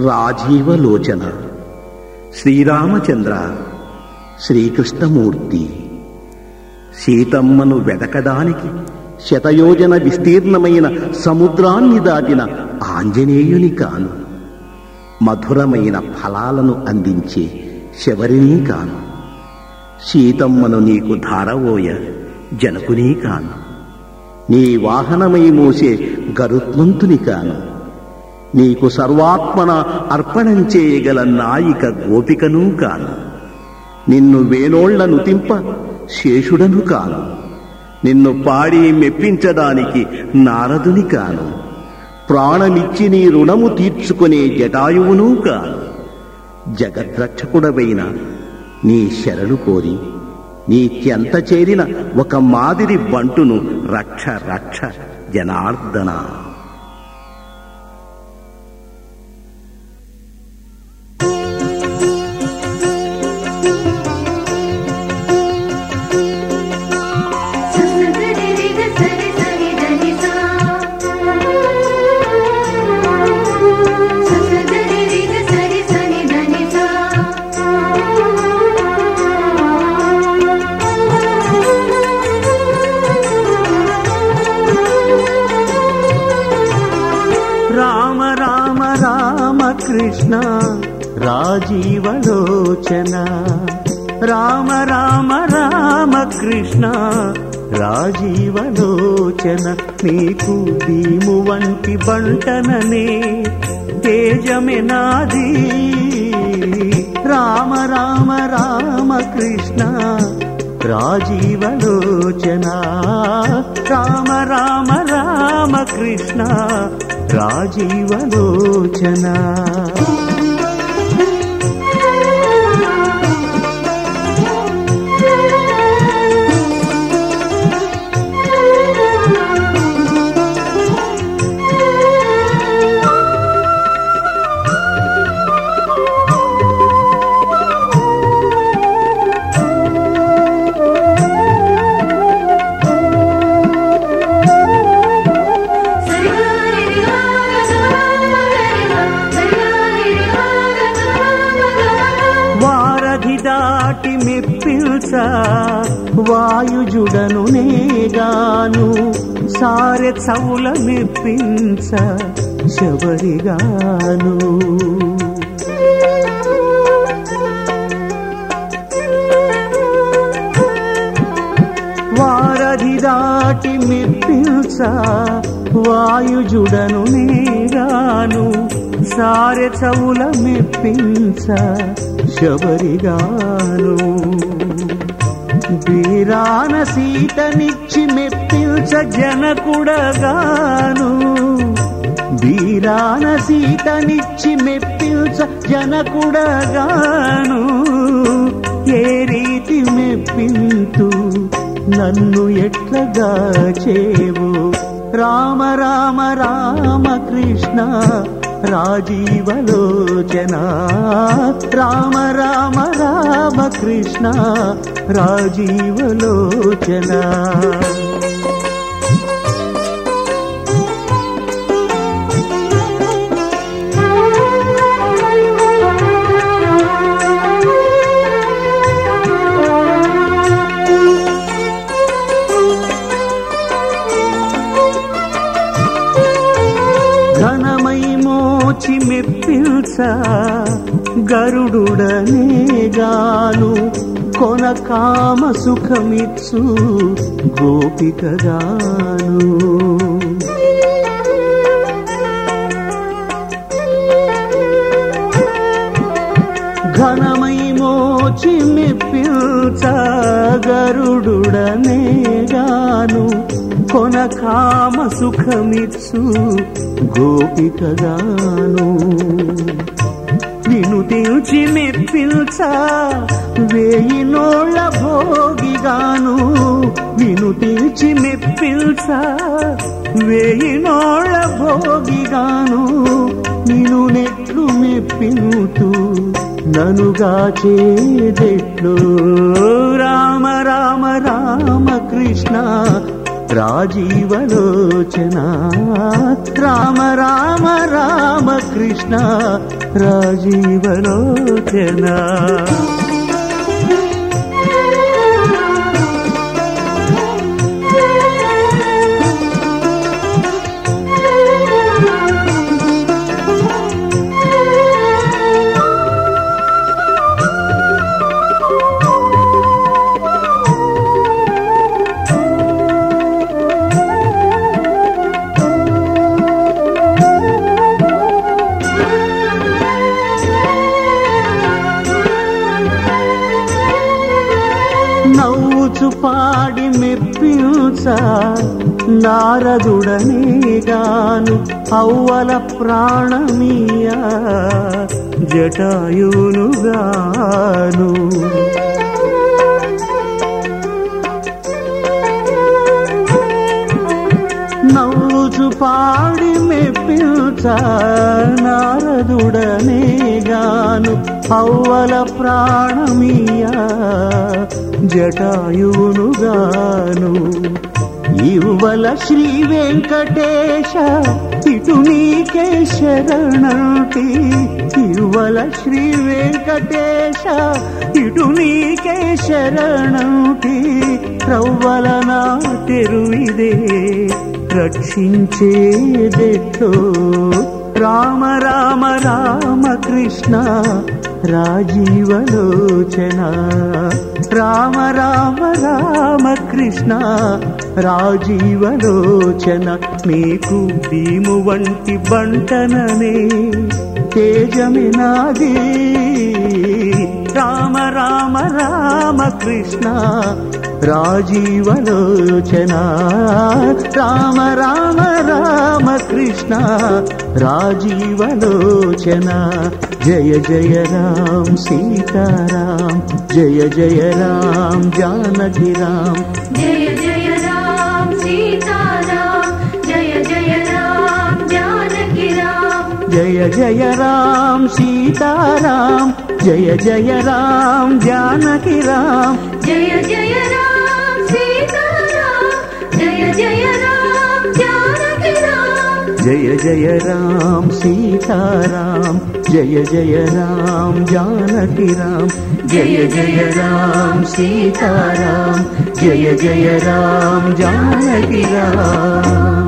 రాజీవలోచన. శ్రీరామచంద్ర శ్రీకృష్ణమూర్తి. సీతమ్మను వెదకడానికి శతయోజన విస్తీర్ణమైన సముద్రాన్ని దాటిన ఆంజనేయుని కాను. మధురమైన ఫలాలను అందించే శబరినీ కాను. సీతమ్మను నీకు ధారవోయ జనకుని కాను. నీ వాహనమై మోసే గరుత్మంతుని కాను. నీకు సర్వాత్మన అర్పణం చేయగల నాయిక గోపికను కాను. నిన్ను వేణోళ్ళను తింప శేషుడను కాను. నిన్ను పాడి మెప్పించడానికి నారదుని కాను. ప్రాణమిచ్చి నీ రుణము తీర్చుకునే జటాయువును కాను. జగద్రక్షకుడవైన నీ శరణు కోరి నీత్యంత చేరిన ఒక మాదిరి బంటును రక్ష రక్ష జనార్దనా. కృష్ణ రాజీవలోచన. రామ రామ రామ కృష్ణ రాజీవలోచన. నీకు దీము వంటి బంటననే తేజమే నాది. రామ రామ రామ కృష్ణ రాజీవలోచన. రామ రామ రామకృష్ణ రాజీవలోచనా. వాయుజుడను నేగాను సారె చవుల మెప్పించ శబరిగాను. వారధి దాటి మెప్పించ వాయుజుడను నేగాను సారె చవుల మెప్పించ శబరిగాను. వీరాన సీతనిచ్చి మెప్పించ జనకుడగాను. వీరాన సీతనిచ్చి మెప్పించ జనకుడగాను. ఏ రీతి మెప్పింతు నన్ను ఎట్లగా చేవు? రామ రామ రామ కృష్ణ రాజీవలోచన. రామ రామ రామ కృష్ణ రాజీవలోచన. మెప్పిల్స గరుడుడనేగాను కొన కామ సుఖమిచ్చు గోపికగాను. ఘనమై మోచి మెప్పిల్చ గరుడుడనేగాను కొన కామ సుఖమిచ్చు గోపికగాను. నిన్ను తెచి మెప్పిల్చ వేయి నోళ్ళ భోగిగాను. విను తెచి మెప్పిల్చ వేయి నోళ్ళ భోగిగాను. నిను నెట్లు మెప్పినుతూ ననుగా చేదెట్లు कृष्णा राजीवलोचना राम राम राम कृष्णा राजीवलोचना। పాడి మెప్పించ నారదుడనే గాను అవ్వల ప్రాణమీయ జటాయును గాను నవ్వుచు పాడి మెప్పించ అవ్వల ప్రాణమీయ జటాయువును గాను ఇవ్వల శ్రీ వెంకటేశ ఇటు నీకే శరణి ఇవ్వల శ్రీ వెంకటేశ ఇటు నీకే శరణి రవ్వల నా తెరువిదే రక్షించేదెట్లో రామ రామ రామ కృష్ణ రాజీవలోచన. రామ రామ రామ కృష్ణ రాజీవలోచన. మీకు భీము వంటి బంటననే తేజమినాది రామ రామ రామ కృష్ణ రాజీవలోచన. రామ రామ రామ కృష్ణ రాజీవలోచన. జయ జయ రామ సీతారాం జయ జయ రామ జానకి రామ్. జయ జయ రామ సీతారాం జయ జయ రామ జానకి రామ. జయ జయ రామ సీతారాం జయ జయ రామ జానకి రామ్. జయ జయ రామ సీతారాం. जय जय राम सीताराम जय जय राम जानकी राम जय जय राम सीताराम जय जय राम जानकी राम।